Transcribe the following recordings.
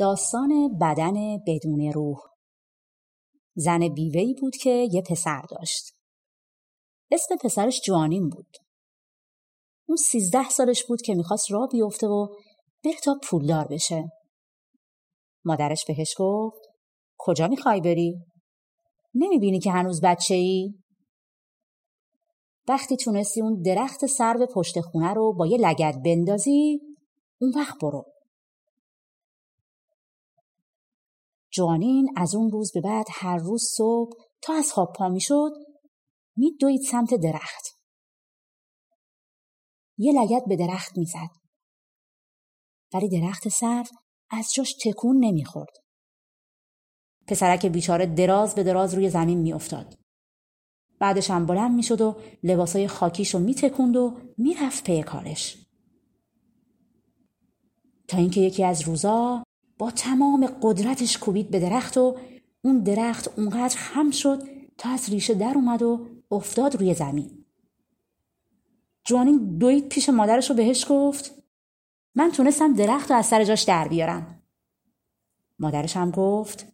داستان بدن بدون روح. زن بیوهی بود که یه پسر داشت. اسم پسرش جوانین بود. اون سیزده سالش بود که می‌خواست راه بیفته و بره تا پولدار بشه. مادرش بهش گفت کجا می‌خوای بری؟ نمی‌بینی که هنوز بچه ای؟ وقتی تونستی اون درخت سر به پشت خونه رو با یه لگت بندازی اون وقت برو. جوانین از اون روز به بعد هر روز صبح تا از خواب پا می شد می دوید سمت درخت. یه لگت به درخت می‌زد. ولی درخت سر از جاش تکون نمی‌خورد. پسرک بیچاره دراز به دراز روی زمین میافتاد. بعدش هم بلند می‌شد و لباسای خاکیشو میتکوند و می‌رفت پی کارش. تا اینکه یکی از روزا با تمام قدرتش کوبید به درخت و اون درخت اونقدر خم شد تا از ریشه در اومد و افتاد روی زمین. جوانین دوید پیش مادرش رو بهش گفت من تونستم درخت رو از سر جاش در بیارم. مادرش هم گفت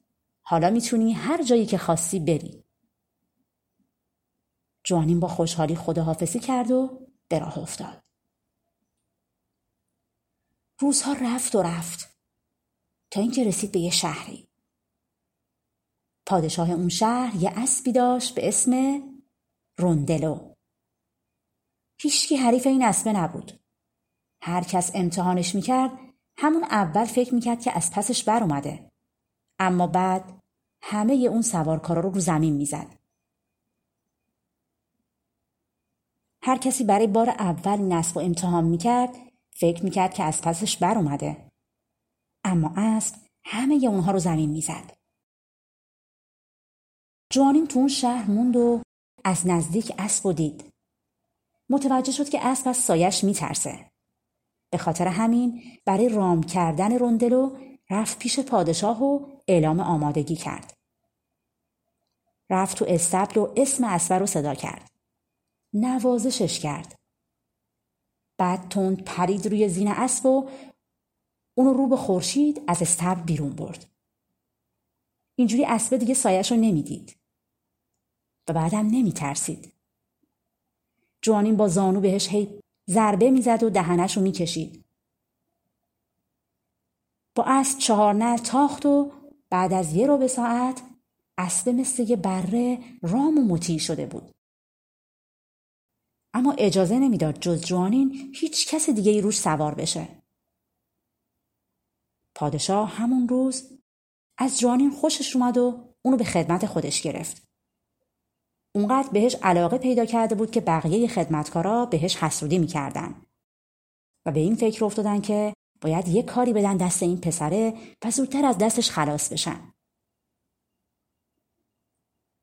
حالا می‌تونی هر جایی که خواستی بری. جوانین با خوشحالی خداحافظی کرد و به راه افتاد. روزها رفت و رفت. تا اینکه رسید به یه شهری. پادشاه اون شهر یه اسبی داشت به اسم روندلو. هیچکی حریف این اسبه نبود. هر کس امتحانش می‌کرد همون اول فکر می‌کرد که از پسش بر اومده. اما بعد همه اون سوارکارا رو رو زمین می‌زد. هر کسی برای بار اول اسب و امتحان می‌کرد فکر می‌کرد که از پسش بر اومده. اما اسب همه اونها رو زمین می‌زد. جوانین تو اون شهر موند و از نزدیک اسب و دید. متوجه شد که اسب از سایش میترسه. به خاطر همین برای رام کردن رندلو رفت پیش پادشاه و اعلام آمادگی کرد. رفت تو استبل و اسم اسب رو صدا کرد. نوازشش کرد. بعد تند پرید روی زین اسب و اونو رو به خورشید از استبل بیرون برد. اینجوری اسبه دیگه سایش رو نمی‌دید. و بعدم نمی ترسید. جوانین با زانو بهش هی ضربه می‌زد و دهنش رو می‌کشید. با اسب چهار نر تاخت و بعد از یه رو به ساعت اسب مثل یه بره رام و مطیع شده بود. اما اجازه نمی‌داد جز جوانین هیچ کس دیگه ای روش سوار بشه. پادشاه همون روز از جوانین خوشش اومد و اونو به خدمت خودش گرفت. اونقدر بهش علاقه پیدا کرده بود که بقیه خدمتکارا بهش حسودی می‌کردن و به این فکر افتادن که باید یه کاری بدن دست این پسره و زودتر از دستش خلاص بشن.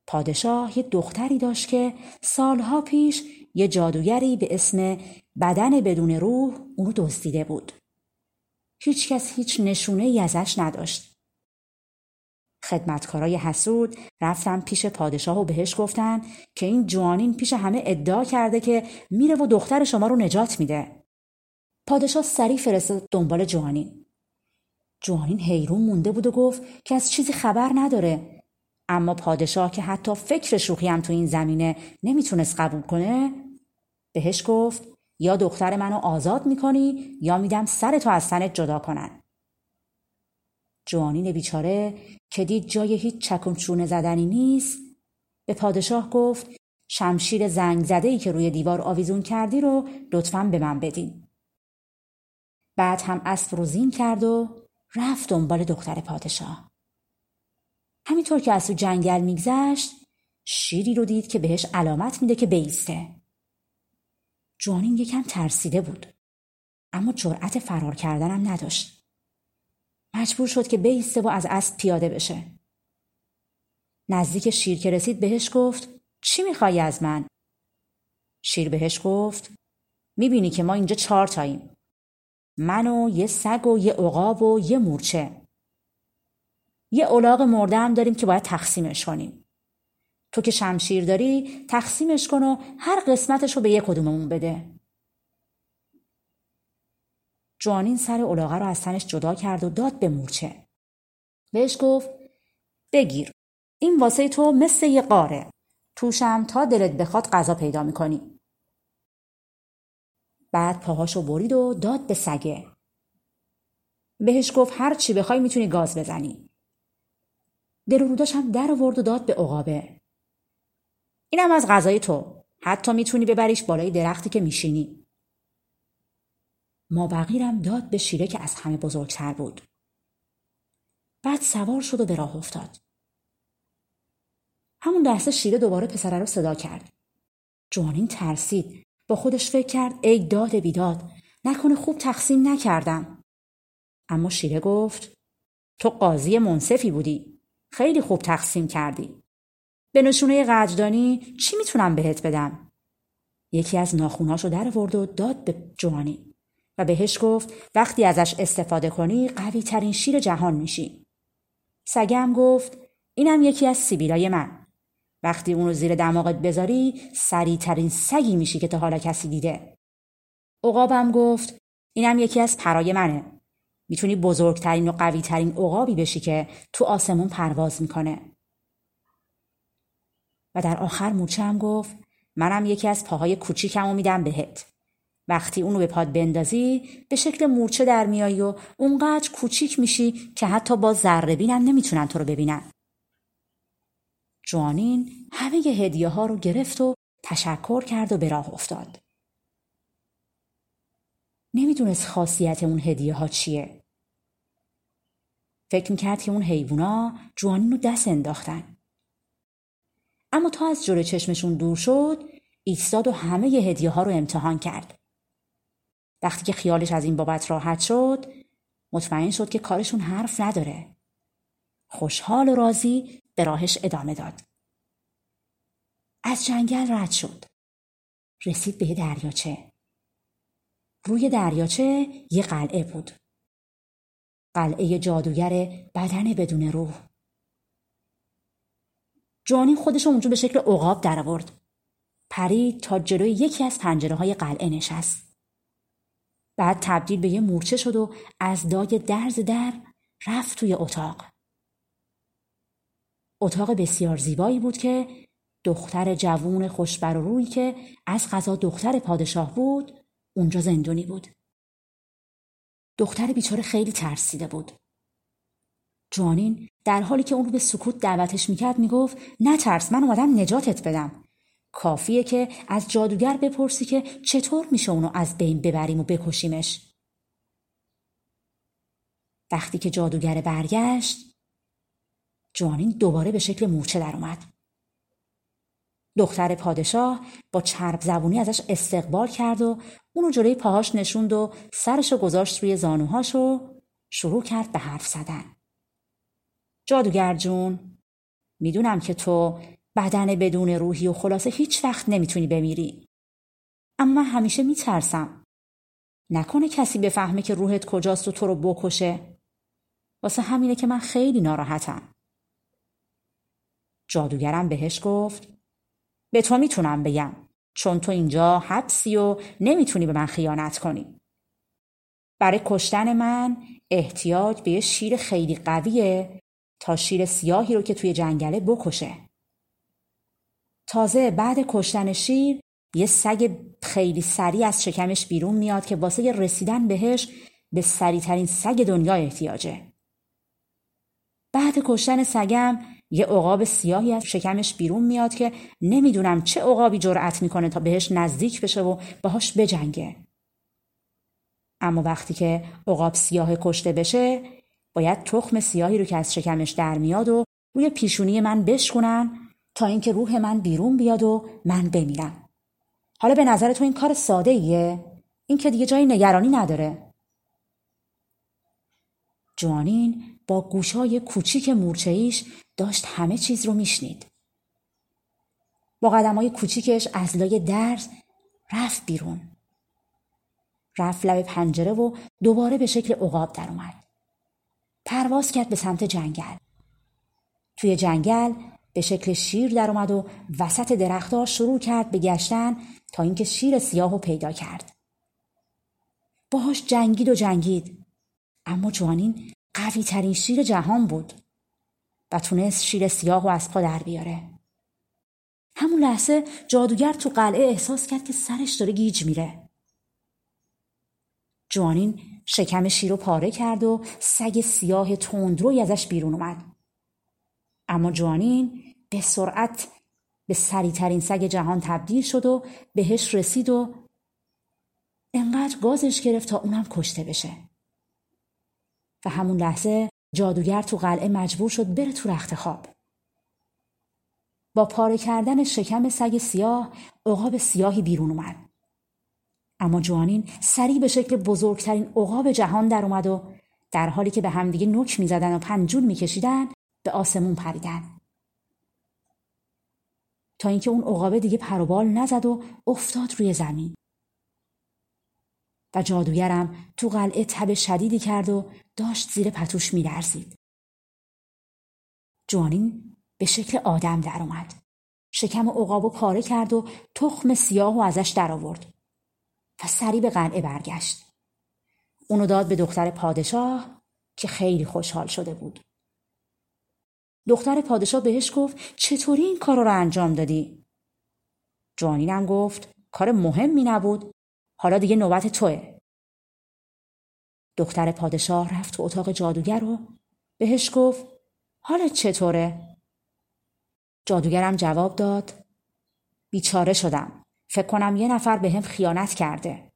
پادشاه یه دختری داشت که سالها پیش یه جادوگری به اسم بدن بدون روح اونو دزدیده بود. هیچ کس هیچ نشونه ای ازش نداشت. خدمتکارای حسود رفتن پیش پادشاه و بهش گفتن که این جوانین پیش همه ادعا کرده که میره و دختر شما رو نجات میده. پادشاه سریع فرستاد دنبال جوانین. جوانین حیرون مونده بود و گفت که از چیزی خبر نداره. اما پادشاه که حتی فکر شوخی هم تو این زمینه نمی‌تونست قبول کنه بهش گفت یا دختر منو آزاد می‌کنی یا میدم سر تو از تنت جدا کنن. جوانین بیچاره که دید جای هیچ چکم زدنی نیست به پادشاه گفت شمشیر زنگ زده ای که روی دیوار آویزون کردی رو لطفا به من بدین. بعد هم اسب رو زین کرد و رفت دنبال دختر پادشاه. همینطور که از تو جنگل میگذشت شیری رو دید که بهش علامت میده که بیسته. جوانین یکم ترسیده بود. اما جرأت فرار کردنم نداشت. مجبور شد که بیسته و از اسب پیاده بشه. نزدیک شیر که رسید بهش گفت چی میخوایی از من؟ شیر بهش گفت می‌بینی که ما اینجا چهار تاییم. من و یه سگ و یه عقاب و یه مورچه. یه الاغ مرده هم داریم که باید تقسیمش کنیم. تو که شمشیر داری تقسیمش کن و هر قسمتش رو به یک کدوممون بده. جوانین سر الاغه رو از تنش جدا کرد و داد به مورچه. بهش گفت بگیر. این واسه تو مثل یه قاره. توشم تا دلت بخواد غذا پیدا می‌کنی. بعد پاهاشو برید و داد به سگه. بهش گفت هر چی بخوای می‌تونی گاز بزنی. دل و روداش هم در آورد و داد به عقابه. اینم از غذای تو. حتی می‌تونی ببریش بالای درختی که میشینی. ما بغیرم داد به شیره که از همه بزرگتر بود. بعد سوار شد و به راه افتاد. همون لحظه شیره دوباره پسره رو صدا کرد. جوانین ترسید. با خودش فکر کرد ای داد بیداد نکنه خوب تقسیم نکردم. اما شیره گفت تو قاضی منصفی بودی. خیلی خوب تقسیم کردی. به نشونه قدردانی چی می‌تونم بهت بدم؟ یکی از ناخوناشو در ورد و داد به جوانی و بهش گفت وقتی ازش استفاده کنی قوی ترین شیر جهان میشی. سگم گفت اینم یکی از سیبیلای من. وقتی اونو زیر دماغت بذاری سریع ترین سگی میشی که تا حالا کسی دیده. عقابم گفت اینم یکی از پرای منه. می‌تونی بزرگترین و قوی ترین عقابی بشی که تو آسمون پرواز می‌کنه. و در آخر مورچه هم گفت منم یکی از پاهای کوچیکمو میدم بهت. وقتی اونو به پاد بندازی به شکل مورچه در میایی و اونقدر کوچیک میشی که حتی با ذره بینم نمی‌تونن تو رو ببینن. جوانین همه هدیه ها رو گرفت و تشکر کرد و به راه افتاد. نمی‌دونست خاصیت اون هدیه ها چیه. فکر می‌کرد که اون حیوونا جوانین رو دست انداختن. اما تا از جلو چشمشون دور شد ایستاد و همه هدیه ها رو امتحان کرد. وقتی که خیالش از این بابت راحت شد مطمئن شد که کارشون حرف نداره. خوشحال و راضی به راهش ادامه داد. از جنگل رد شد. رسید به دریاچه. روی دریاچه یه قلعه بود. قلعه جادوگر بدن بدون روح. جوانی خودش اونجا به شکل عقاب در آورد. پرید تا جلوی یکی از پنجره های قلعه نشست. بعد تبدیل به یه مورچه شد و از دای درز در رفت توی اتاق. اتاق بسیار زیبایی بود که دختر جوون خوشبر و روی که از غذا دختر پادشاه بود اونجا زندونی بود. دختر بیچاره خیلی ترسیده بود. جوانین در حالی که اون رو به سکوت دعوتش می‌کرد می‌گفت ترس من اومدم نجاتت بدم. کافیه که از جادوگر بپرسی که چطور میشه اونو از بین ببریم و بکشیمش. وقتی که جادوگر برگشت جوانین دوباره به شکل مورچه در اومد. دختر پادشاه با چرب زبونی ازش استقبال کرد و اونو جلوی پاهاش نشوند و سرشو گذاشت روی زانوهاش و شروع کرد به حرف زدن. جادوگر جون می‌دونم که تو بدن بدون روحی و خلاصه هیچ وقت نمی‌تونی بمیری. اما من همیشه میترسم. نکنه کسی بفهمه که روحت کجاست و تو رو بکشه. واسه همینه که من خیلی ناراحتم. جادوگرم بهش گفت به تو می‌تونم بگم چون تو اینجا حبسی و نمی‌تونی به من خیانت کنی. برای کشتن من احتیاج به یه شیر خیلی قویه تا شیر سیاهی رو که توی جنگله بکشه. تازه بعد کشتن شیر یه سگ خیلی سریع از شکمش بیرون میاد که واسه رسیدن بهش به سریعترین سگ دنیا احتیاجه. بعد کشتن سگم یه عقاب سیاهی از شکمش بیرون میاد که نمی‌دونم چه عقابی جرأت می‌کنه تا بهش نزدیک بشه و باهاش بجنگه. اما وقتی که عقاب سیاه کشته بشه باید تخم سیاهی رو که از شکمش در میاد و روی پیشونی من بشکنن تا اینکه روح من بیرون بیاد و من بمیرم. حالا به نظر تو این کار ساده ایه؟ این که دیگه جای نگرانی نداره. جوانین با گوشای کوچیک مورچهیش داشت همه چیز رو میشنید. با قدم های کوچیکش از لای درز رفت بیرون. رفت لب پنجره و دوباره به شکل عقاب در اومد. پرواز کرد به سمت جنگل. توی جنگل به شکل شیر در اومد و وسط درختها شروع کرد به گشتن تا اینکه شیر سیاه رو پیدا کرد. باهاش جنگید و جنگید اما جوانین قوی ترین شیر جهان بود و تونست شیر سیاه و از پا در بیاره. همون لحظه جادوگر تو قلعه احساس کرد که سرش داره گیج میره. جوانین شکم شیر رو پاره کرد و سگ سیاه تندروی ازش بیرون اومد. اما جوانین به سرعت به سریعترین سگ جهان تبدیل شد و بهش رسید و انقدر گازش گرفت تا اونم کشته بشه. و همون لحظه جادوگر تو قلعه مجبور شد بره تو رخت خواب. با پاره کردن شکم سگ سیاه عقاب سیاهی بیرون اومد. اما جوانین سریع به شکل بزرگترین عقاب جهان در اومد و در حالی که به همدیگه نوک می‌زدن و پنجول میکشیدن به آسمون پریدن. تا اینکه اون عقابه دیگه پروبال نزد و افتاد روی زمین. و جادوگرم تو قلعه تب شدیدی کرد و داشت زیر پتوش میلرزید. جوانین به شکل آدم در اومد. شکم عقابو پاره کرد و تخم سیاه و ازش در آورد و سری به قلعه برگشت. اونو داد به دختر پادشاه که خیلی خوشحال شده بود. دختر پادشاه بهش گفت چطوری این کار رو انجام دادی؟ جوانینم گفت کار مهمی نبود حالا دیگه نوبت توه. دختر پادشاه رفت تو اتاق جادوگر و بهش گفت حالت چطوره؟ جادوگرم جواب داد بیچاره شدم. فکر کنم یه نفر به هم خیانت کرده.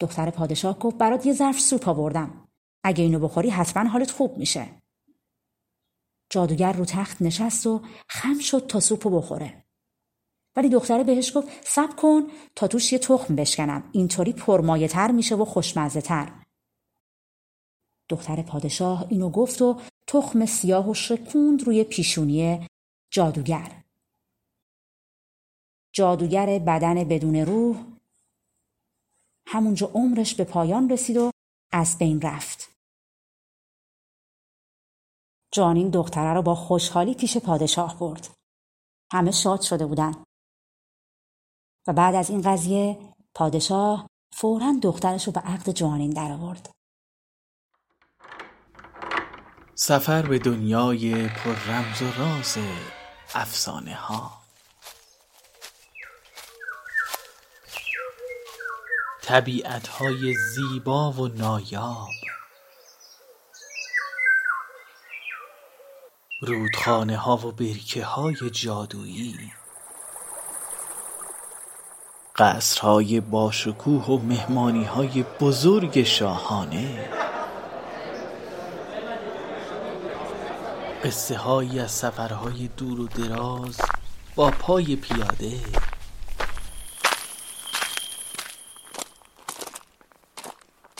دختر پادشاه گفت برات یه ظرف سوپ آوردم. اگه اینو بخوری حتما حالت خوب میشه. جادوگر رو تخت نشست و خم شد تا سوپو بخوره. ولی دختره بهش گفت سب کن تا توش یه تخم بشکنم اینطوری پرمایه تر میشه و خوشمزه تر. دختر پادشاه اینو گفت و تخم سیاه و شکوند روی پیشونی جادوگر. جادوگر بدن بدون روح همونجا عمرش به پایان رسید و از بین رفت. جانین دختره رو با خوشحالی پیش پادشاه برد. همه شاد شده بودن. و بعد از این قضیه پادشاه فورا دخترش رو به عقد جوانین در آورد. سفر به دنیای پر رمز و راز افسانه ها طبیعت های زیبا و نایاب. رودخانه ها و برکه های جادویی. قصرهای باشکوه و مهمانی های بزرگ شاهانه. قصه هایی از سفرهای دور و دراز با پای پیاده.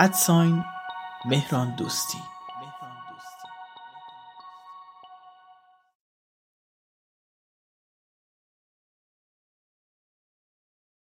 ادساین مهران دوستی.